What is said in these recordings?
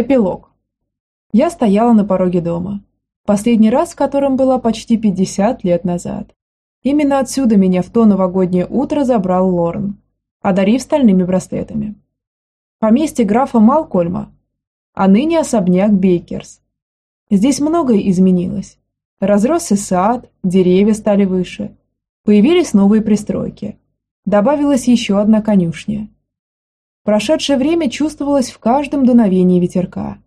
Эпилог. Я стояла на пороге дома. Последний раз в котором была почти 50 лет назад. Именно отсюда меня в то новогоднее утро забрал Лорн, одарив стальными браслетами. Поместье графа Малкольма, а ныне особняк Бейкерс. Здесь многое изменилось. Разросся сад, деревья стали выше. Появились новые пристройки. Добавилась еще одна конюшня – Прошедшее время чувствовалось в каждом дуновении ветерка.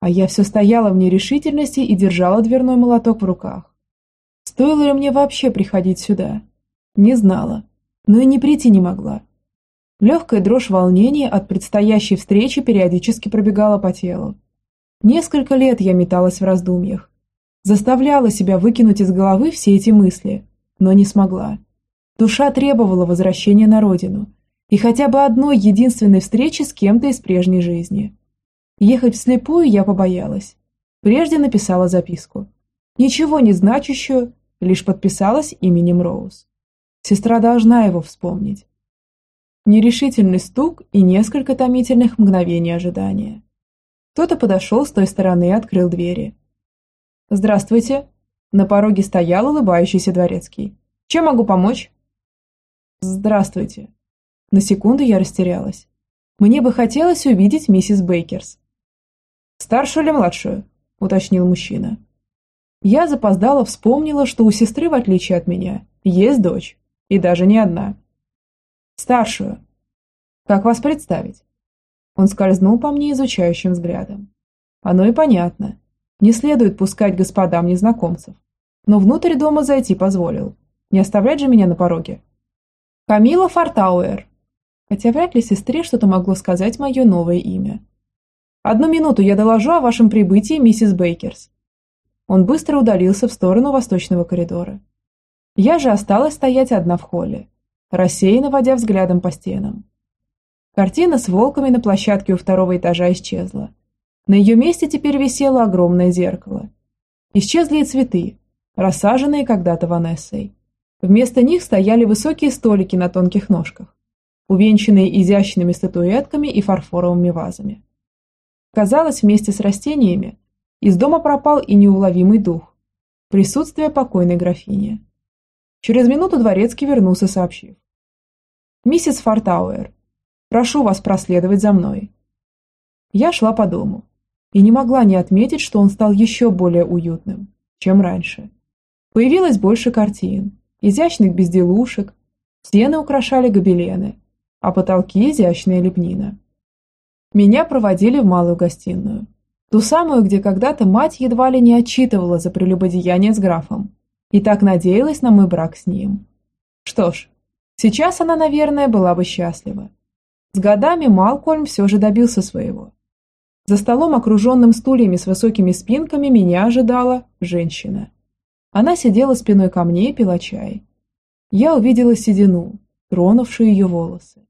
А я все стояла в нерешительности и держала дверной молоток в руках. Стоило ли мне вообще приходить сюда? Не знала, но и не прийти не могла. Легкая дрожь волнения от предстоящей встречи периодически пробегала по телу. Несколько лет я металась в раздумьях. Заставляла себя выкинуть из головы все эти мысли, но не смогла. Душа требовала возвращения на родину – и хотя бы одной единственной встречи с кем-то из прежней жизни. Ехать вслепую я побоялась. Прежде написала записку. Ничего не значащую, лишь подписалась именем Роуз. Сестра должна его вспомнить. Нерешительный стук и несколько томительных мгновений ожидания. Кто-то подошел с той стороны и открыл двери. «Здравствуйте!» На пороге стоял улыбающийся дворецкий. «Чем могу помочь?» «Здравствуйте!» На секунду я растерялась. Мне бы хотелось увидеть миссис Бейкерс. «Старшую или младшую?» – уточнил мужчина. Я запоздала вспомнила, что у сестры, в отличие от меня, есть дочь, и даже не одна. «Старшую. Как вас представить?» Он скользнул по мне изучающим взглядом. Оно и понятно. Не следует пускать господам незнакомцев. Но внутрь дома зайти позволил. Не оставлять же меня на пороге. Камила Фортауэр, хотя вряд ли сестре что-то могло сказать мое новое имя. «Одну минуту я доложу о вашем прибытии, миссис Бейкерс». Он быстро удалился в сторону восточного коридора. Я же осталась стоять одна в холле, рассеянно водя взглядом по стенам. Картина с волками на площадке у второго этажа исчезла. На ее месте теперь висело огромное зеркало. Исчезли и цветы, рассаженные когда-то Ванессой. Вместо них стояли высокие столики на тонких ножках увенчанные изящными статуэтками и фарфоровыми вазами. Казалось, вместе с растениями из дома пропал и неуловимый дух, присутствие покойной графини. Через минуту дворецкий вернулся, сообщив. «Миссис Фортауэр, прошу вас проследовать за мной». Я шла по дому и не могла не отметить, что он стал еще более уютным, чем раньше. Появилось больше картин, изящных безделушек, стены украшали гобелены, а потолки изящная лепнина. Меня проводили в малую гостиную. Ту самую, где когда-то мать едва ли не отчитывала за прелюбодеяние с графом. И так надеялась на мой брак с ним. Что ж, сейчас она, наверное, была бы счастлива. С годами Малкольм все же добился своего. За столом, окруженным стульями с высокими спинками, меня ожидала женщина. Она сидела спиной ко мне и пила чай. Я увидела седину, тронувшую ее волосы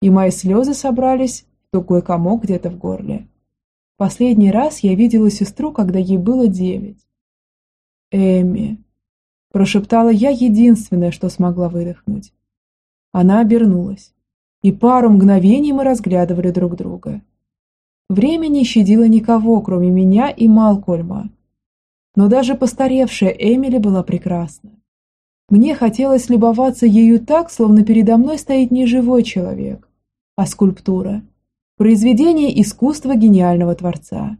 и мои слезы собрались в тугой комок где-то в горле. Последний раз я видела сестру, когда ей было девять. «Эми», – прошептала я единственное, что смогла выдохнуть. Она обернулась, и пару мгновений мы разглядывали друг друга. Время не щадило никого, кроме меня и Малкольма. Но даже постаревшая Эмили была прекрасна. Мне хотелось любоваться ею так, словно передо мной стоит не живой человек, а скульптура – произведение искусства гениального творца.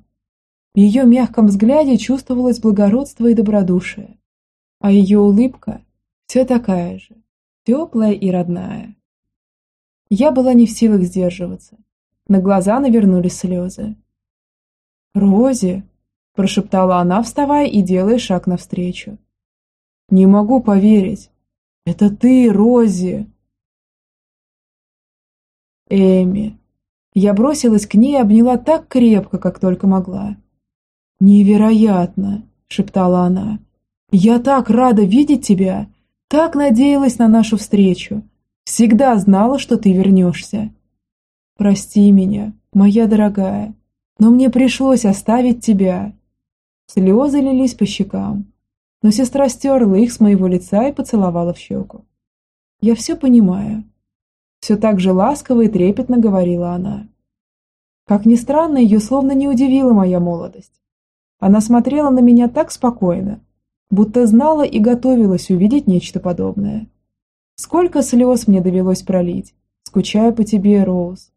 В ее мягком взгляде чувствовалось благородство и добродушие, а ее улыбка все такая же, теплая и родная. Я была не в силах сдерживаться. На глаза навернулись слезы. «Рози!» – прошептала она, вставая и делая шаг навстречу. «Не могу поверить! Это ты, Рози!» Эми. Я бросилась к ней и обняла так крепко, как только могла. «Невероятно!» – шептала она. «Я так рада видеть тебя! Так надеялась на нашу встречу! Всегда знала, что ты вернешься!» «Прости меня, моя дорогая, но мне пришлось оставить тебя!» Слезы лились по щекам, но сестра стерла их с моего лица и поцеловала в щеку. «Я все понимаю. Все так же ласково и трепетно говорила она. Как ни странно, ее словно не удивила моя молодость. Она смотрела на меня так спокойно, будто знала и готовилась увидеть нечто подобное. Сколько слез мне довелось пролить, скучая по тебе, Роуз.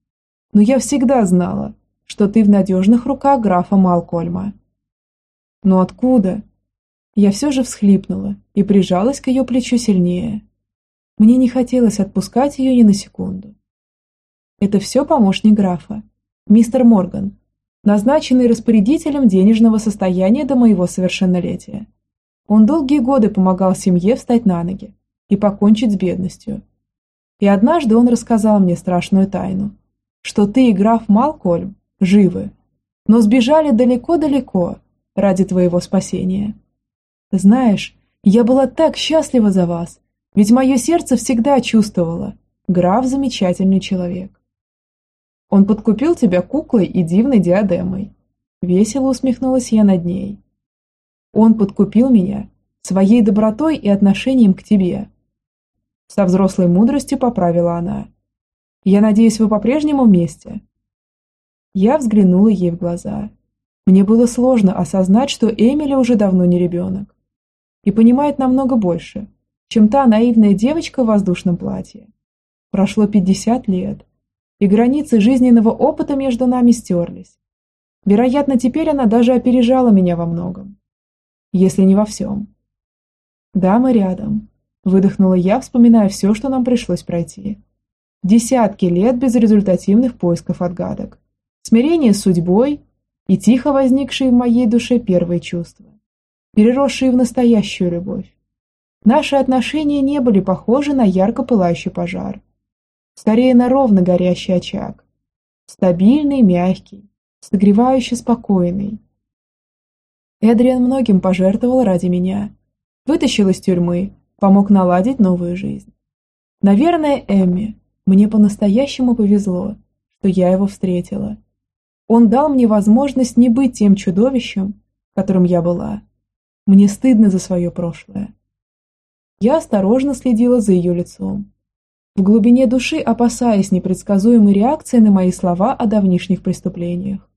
Но я всегда знала, что ты в надежных руках графа Малкольма. Но откуда? Я все же всхлипнула и прижалась к ее плечу сильнее. Мне не хотелось отпускать ее ни на секунду. Это все помощник графа, мистер Морган, назначенный распорядителем денежного состояния до моего совершеннолетия. Он долгие годы помогал семье встать на ноги и покончить с бедностью. И однажды он рассказал мне страшную тайну, что ты и граф Малкольм живы, но сбежали далеко-далеко ради твоего спасения. Знаешь, я была так счастлива за вас, ведь мое сердце всегда чувствовало, граф замечательный человек. Он подкупил тебя куклой и дивной диадемой. Весело усмехнулась я над ней. Он подкупил меня своей добротой и отношением к тебе. Со взрослой мудростью поправила она. Я надеюсь, вы по-прежнему вместе? Я взглянула ей в глаза. Мне было сложно осознать, что Эмили уже давно не ребенок и понимает намного больше, чем та наивная девочка в воздушном платье. Прошло 50 лет, и границы жизненного опыта между нами стерлись. Вероятно, теперь она даже опережала меня во многом. Если не во всем. Да, мы рядом. Выдохнула я, вспоминая все, что нам пришлось пройти. Десятки лет безрезультативных поисков отгадок. Смирение с судьбой и тихо возникшие в моей душе первые чувства переросшие в настоящую любовь. Наши отношения не были похожи на ярко пылающий пожар. Скорее на ровно горящий очаг. Стабильный, мягкий, согревающий, спокойный. Эдриан многим пожертвовал ради меня. Вытащил из тюрьмы, помог наладить новую жизнь. Наверное, Эмми, мне по-настоящему повезло, что я его встретила. Он дал мне возможность не быть тем чудовищем, которым я была. Мне стыдно за свое прошлое. Я осторожно следила за ее лицом. В глубине души опасаясь непредсказуемой реакции на мои слова о давнишних преступлениях.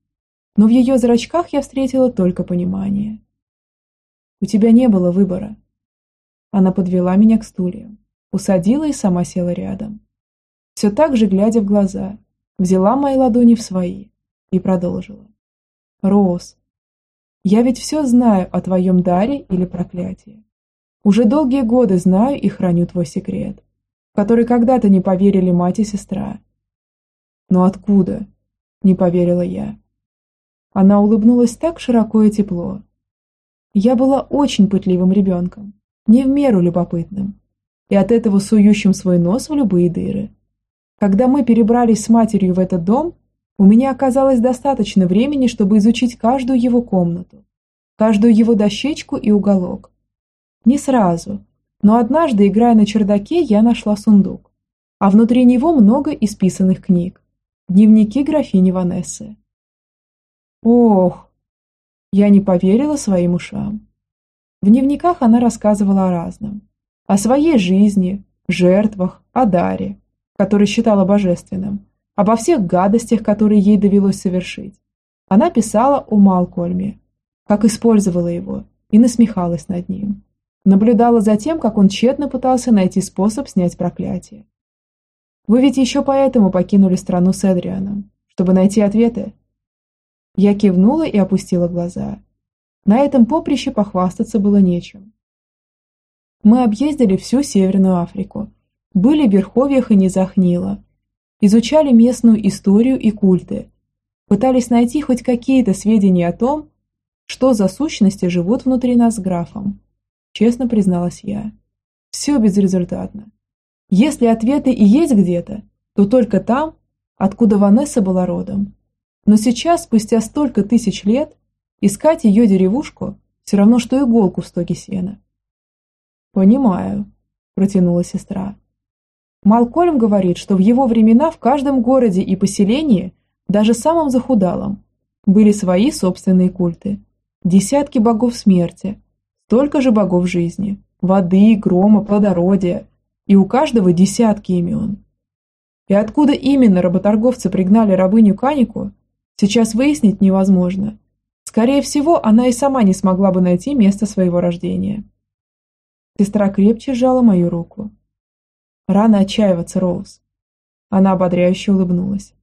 Но в ее зрачках я встретила только понимание. «У тебя не было выбора». Она подвела меня к стульям, усадила и сама села рядом. Все так же, глядя в глаза, взяла мои ладони в свои и продолжила. «Роуз, я ведь все знаю о твоем даре или проклятии. Уже долгие годы знаю и храню твой секрет, который когда-то не поверили мать и сестра. Но откуда? Не поверила я. Она улыбнулась так широко и тепло. Я была очень пытливым ребенком, не в меру любопытным, и от этого сующим свой нос в любые дыры. Когда мы перебрались с матерью в этот дом, у меня оказалось достаточно времени, чтобы изучить каждую его комнату, каждую его дощечку и уголок. Не сразу, но однажды, играя на чердаке, я нашла сундук, а внутри него много исписанных книг. Дневники графини Ванессы. Ох! Я не поверила своим ушам. В дневниках она рассказывала о разном. О своей жизни, жертвах, о даре, который считала божественным, обо всех гадостях, которые ей довелось совершить. Она писала о Малкольме, как использовала его, и насмехалась над ним. Наблюдала за тем, как он тщетно пытался найти способ снять проклятие. «Вы ведь еще поэтому покинули страну с Эдрианом, чтобы найти ответы?» Я кивнула и опустила глаза. На этом поприще похвастаться было нечем. Мы объездили всю Северную Африку, были в верховьях и низах Нила, изучали местную историю и культы, пытались найти хоть какие-то сведения о том, что за сущности живут внутри нас с графом. Честно призналась я. Все безрезультатно. Если ответы и есть где-то, то только там, откуда Ванесса была родом. Но сейчас, спустя столько тысяч лет, искать ее деревушку все равно, что иголку в стоге сена. «Понимаю», – протянула сестра. Малкольм говорит, что в его времена в каждом городе и поселении, даже самом захудалом, были свои собственные культы. Десятки богов смерти, столько же богов жизни, воды, грома, плодородия, и у каждого десятки имен. И откуда именно работорговцы пригнали рабыню Канику, Сейчас выяснить невозможно. Скорее всего, она и сама не смогла бы найти место своего рождения. Сестра крепче сжала мою руку. Рано отчаиваться, Роуз. Она ободряюще улыбнулась.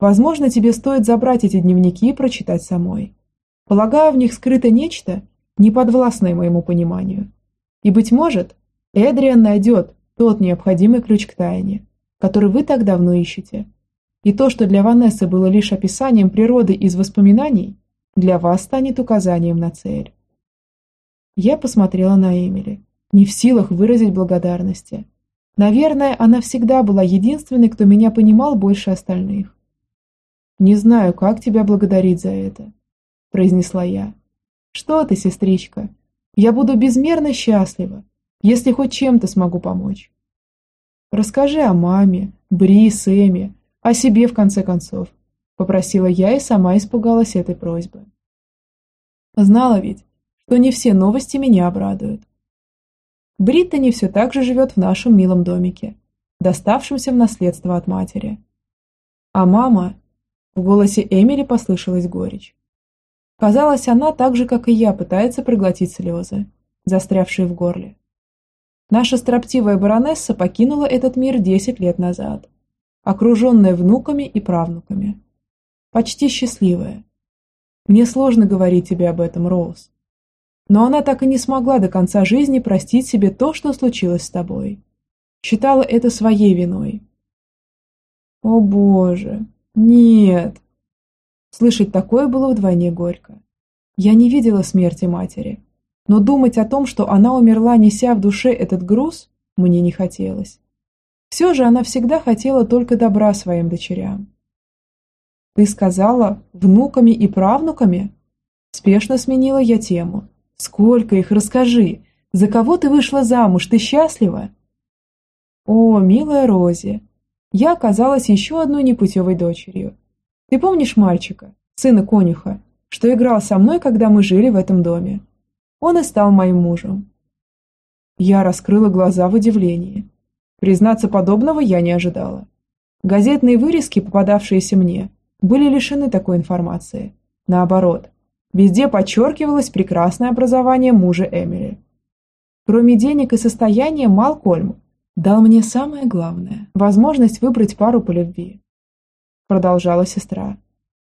Возможно, тебе стоит забрать эти дневники и прочитать самой. Полагаю, в них скрыто нечто, неподвластное моему пониманию. И, быть может, Эдриан найдет тот необходимый ключ к тайне, который вы так давно ищете. И то, что для Ванессы было лишь описанием природы из воспоминаний, для вас станет указанием на цель. Я посмотрела на Эмили, не в силах выразить благодарности. Наверное, она всегда была единственной, кто меня понимал больше остальных. «Не знаю, как тебя благодарить за это», – произнесла я. «Что ты, сестричка? Я буду безмерно счастлива, если хоть чем-то смогу помочь». «Расскажи о маме, Бри, Сэме, о себе в конце концов», – попросила я и сама испугалась этой просьбы. Знала ведь, что не все новости меня обрадуют. Бриттани все так же живет в нашем милом домике, доставшемся в наследство от матери. А мама в голосе Эмили послышалась горечь. Казалось, она так же, как и я, пытается проглотить слезы, застрявшие в горле. Наша строптивая баронесса покинула этот мир десять лет назад, окруженная внуками и правнуками. Почти счастливая. Мне сложно говорить тебе об этом, Роуз. Но она так и не смогла до конца жизни простить себе то, что случилось с тобой. Считала это своей виной. О боже, нет. Слышать такое было вдвойне горько. Я не видела смерти матери, но думать о том, что она умерла, неся в душе этот груз, мне не хотелось. Все же она всегда хотела только добра своим дочерям. «Ты сказала, внуками и правнуками?» Спешно сменила я тему. «Сколько их, расскажи! За кого ты вышла замуж? Ты счастлива?» «О, милая Рози, я оказалась еще одной непутевой дочерью. Ты помнишь мальчика, сына конюха, что играл со мной, когда мы жили в этом доме? Он и стал моим мужем. Я раскрыла глаза в удивлении. Признаться, подобного я не ожидала. Газетные вырезки, попадавшиеся мне, были лишены такой информации. Наоборот, везде подчеркивалось прекрасное образование мужа Эмили. Кроме денег и состояния, Малкольм дал мне самое главное – возможность выбрать пару по любви. Продолжала сестра.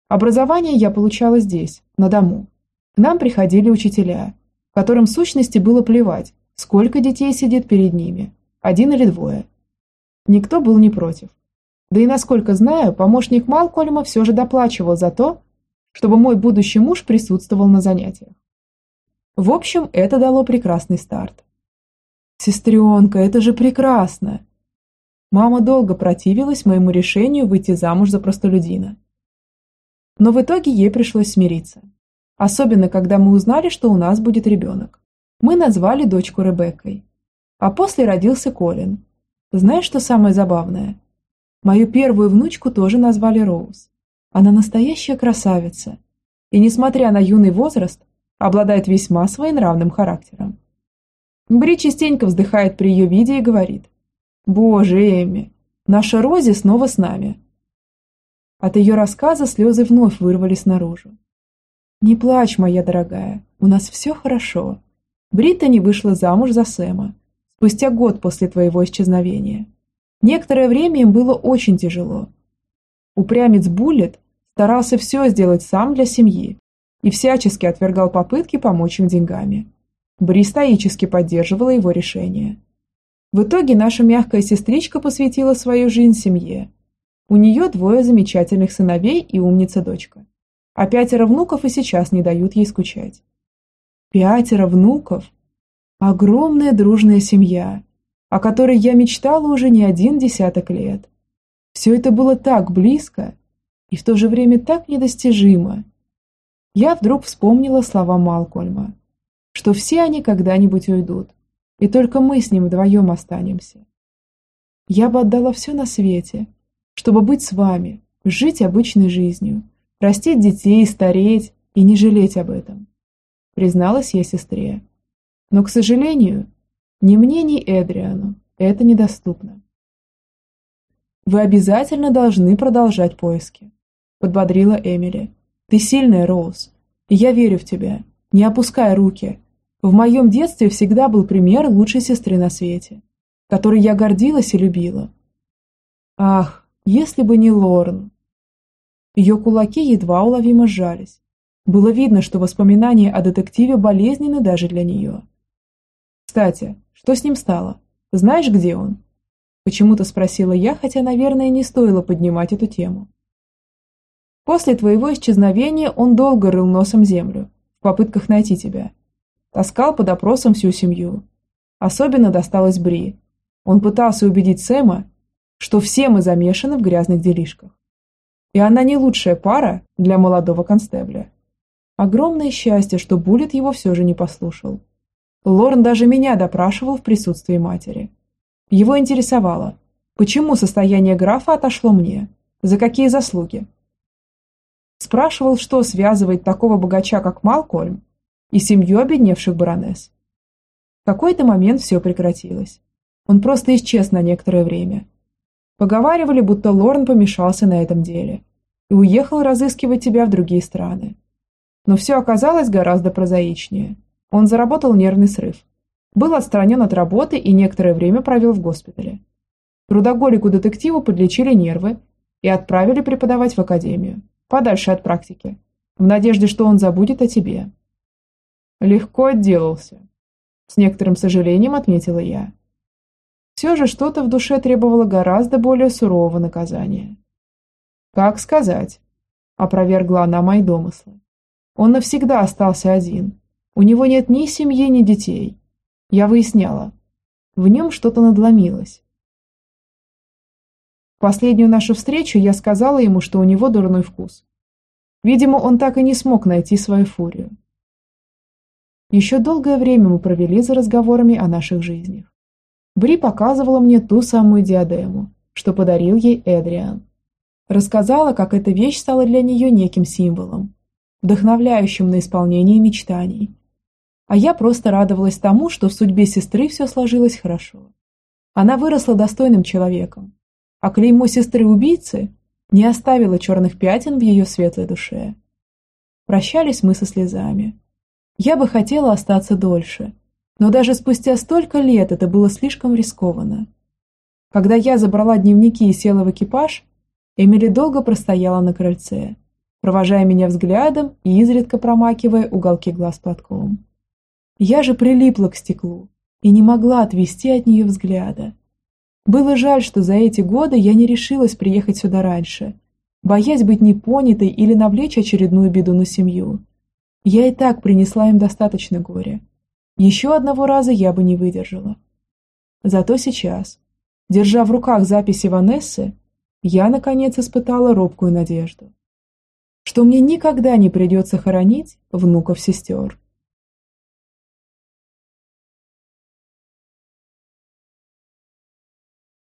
Образование я получала здесь, на дому. К нам приходили учителя, которым в сущности было плевать, сколько детей сидит перед ними, один или двое. Никто был не против. Да и насколько знаю, помощник Малкольма все же доплачивал за то, чтобы мой будущий муж присутствовал на занятиях. В общем, это дало прекрасный старт. «Сестренка, это же прекрасно!» Мама долго противилась моему решению выйти замуж за простолюдина. Но в итоге ей пришлось смириться. Особенно, когда мы узнали, что у нас будет ребенок. Мы назвали дочку Ребеккой. А после родился Колин. Знаешь, что самое забавное? Мою первую внучку тоже назвали Роуз. Она настоящая красавица. И, несмотря на юный возраст, обладает весьма своенравным характером. Бри частенько вздыхает при ее виде и говорит. «Боже, Эми, наша Рози снова с нами». От ее рассказа слезы вновь вырвались наружу. «Не плачь, моя дорогая, у нас все хорошо. Бриттани вышла замуж за Сэма, спустя год после твоего исчезновения. Некоторое время им было очень тяжело. Упрямец Буллет старался все сделать сам для семьи и всячески отвергал попытки помочь им деньгами. Бри стоически поддерживала его решение. В итоге наша мягкая сестричка посвятила свою жизнь семье. У нее двое замечательных сыновей и умница-дочка. А пятеро внуков и сейчас не дают ей скучать. Пятеро внуков? Огромная дружная семья, о которой я мечтала уже не один десяток лет. Все это было так близко и в то же время так недостижимо. Я вдруг вспомнила слова Малкольма что все они когда-нибудь уйдут, и только мы с ним вдвоем останемся. Я бы отдала все на свете, чтобы быть с вами, жить обычной жизнью, растить детей, стареть и не жалеть об этом. Призналась я сестре. Но, к сожалению, ни мне, ни Эдриану это недоступно. Вы обязательно должны продолжать поиски. подбодрила Эмили. «Ты сильная, Роуз, и я верю в тебя. Не опускай руки. В моем детстве всегда был пример лучшей сестры на свете, которой я гордилась и любила. Ах, если бы не Лорн!» Ее кулаки едва уловимо сжались. Было видно, что воспоминания о детективе болезненны даже для нее. «Кстати, что с ним стало? Знаешь, где он?» Почему-то спросила я, хотя, наверное, не стоило поднимать эту тему. После твоего исчезновения он долго рыл носом землю, в попытках найти тебя. Таскал под опросом всю семью. Особенно досталось Бри. Он пытался убедить Сэма, что все мы замешаны в грязных делишках. И она не лучшая пара для молодого констебля. Огромное счастье, что Буллет его все же не послушал. Лорн даже меня допрашивал в присутствии матери. Его интересовало, почему состояние графа отошло мне, за какие заслуги. Спрашивал, что связывает такого богача, как Малкольм, и семью обедневших баронесс. В какой-то момент все прекратилось. Он просто исчез на некоторое время. Поговаривали, будто Лорн помешался на этом деле и уехал разыскивать тебя в другие страны. Но все оказалось гораздо прозаичнее. Он заработал нервный срыв был отстранен от работы и некоторое время провел в госпитале. Трудоголику-детективу подлечили нервы и отправили преподавать в академию, подальше от практики, в надежде, что он забудет о тебе. Легко отделался. С некоторым сожалением отметила я. Все же что-то в душе требовало гораздо более сурового наказания. «Как сказать?» – опровергла она мои домыслы. «Он навсегда остался один. У него нет ни семьи, ни детей. Я выясняла. В нем что-то надломилось. В последнюю нашу встречу я сказала ему, что у него дурной вкус. Видимо, он так и не смог найти свою фурию. Еще долгое время мы провели за разговорами о наших жизнях. Бри показывала мне ту самую диадему, что подарил ей Эдриан. Рассказала, как эта вещь стала для нее неким символом, вдохновляющим на исполнение мечтаний, а я просто радовалась тому, что в судьбе сестры все сложилось хорошо. Она выросла достойным человеком, а клеймо сестры-убийцы не оставило черных пятен в ее светлой душе. Прощались мы со слезами. Я бы хотела остаться дольше, но даже спустя столько лет это было слишком рискованно. Когда я забрала дневники и села в экипаж, Эмили долго простояла на крыльце, провожая меня взглядом и изредка промакивая уголки глаз платком. Я же прилипла к стеклу и не могла отвести от нее взгляда. Было жаль, что за эти годы я не решилась приехать сюда раньше, боясь быть непонятой или навлечь очередную беду на семью. Я и так принесла им достаточно горя. Еще одного раза я бы не выдержала. Зато сейчас, держа в руках записи Ванессы, я, наконец, испытала робкую надежду, что мне никогда не придется хоронить внуков-сестер.